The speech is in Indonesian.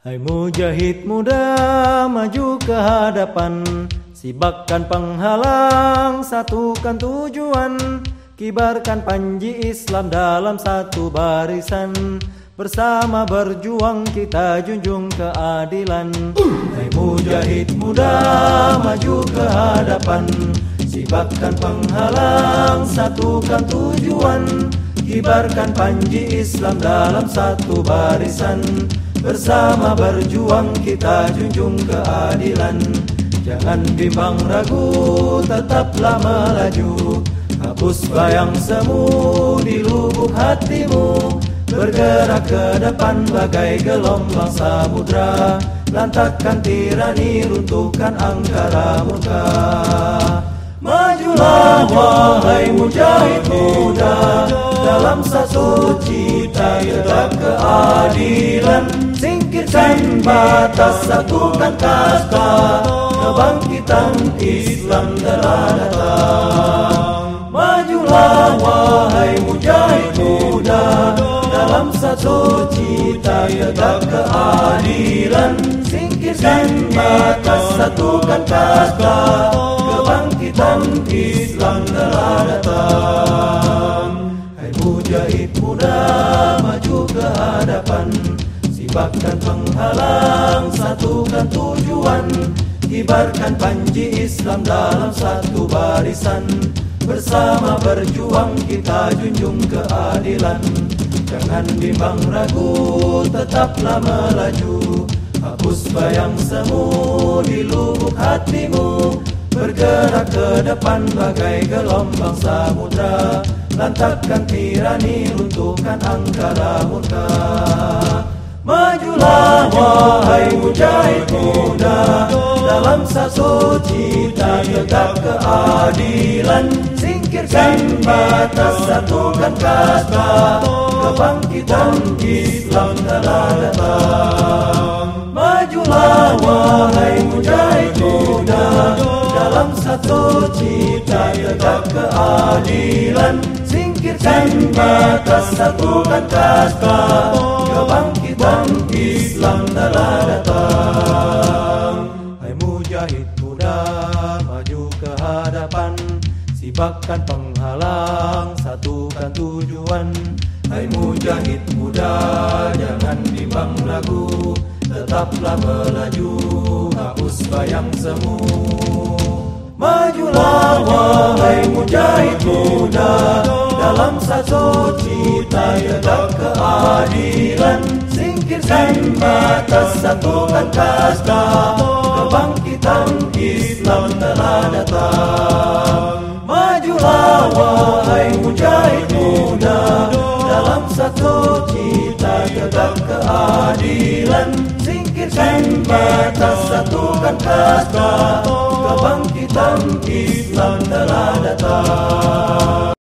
Hai mujahid muda maju ke hadapan. Sibakkan penghalang satukan tujuan. Kibarkan panji Islam dalam satu barisan. Bersama berjuang kita junjung keadilan. Hai mujahid muda maju ke hadapan. Sibakkan penghalang satukan tujuan. Kibarkan panji Islam dalam satu barisan Bersama berjuang kita junjung keadilan. Jangan bimbang ragu tetaplah melaju. Hapus bayang semu di lubuk hatimu. Bergerak ke depan bagai gelombang samudra. Lantakkan tirani runtuhkan angkara murka. Majulah wahai mujahid muda. Dalam satu cita tegak keadilan batas satukan kasta Kebangkitan Islam telah datang Majulah wahai mujahid muda Dalam satu cita tegak keadilan. Singkirkan batas satukan kasta Kebangkitan Islam telah datang Hai mujahid muda maju ke hadapan Sibakkan penghalang, satukan tujuan. Kibarkan panji Islam dalam satu barisan. Bersama berjuang kita junjung keadilan. Jangan bimbang ragu, tetaplah melaju. Hapus bayang semu di lubuk hatimu. Bergerak ke depan bagai gelombang samudra. Lantakkan tirani, runtuhkan angkara murka mujahid muda Dalam satu cita tegak keadilan. Singkirkan. Batas satukan kasta Kebangkitan Islam telah datang. Majulah wahai mujahid muda Dalam satu cita tegak keadilan. Singkirkan. Batas satukan kasta Kebangkitan Islam telah datang Sibakkan penghalang satukan tujuan. Hai mujahid muda jangan bimbang ragu Tetaplah melaju hapus bayang semu. Majulah wahai mujahid muda Dalam satu cita tegak keadilan. Singkirkan batas satukan kasta Kebangkitan Islam telah datang wahai mujahid muda Dalam satu cita tegak keadilan. Singkirkan batas satukan kasta Kebangkitan Islam telah datang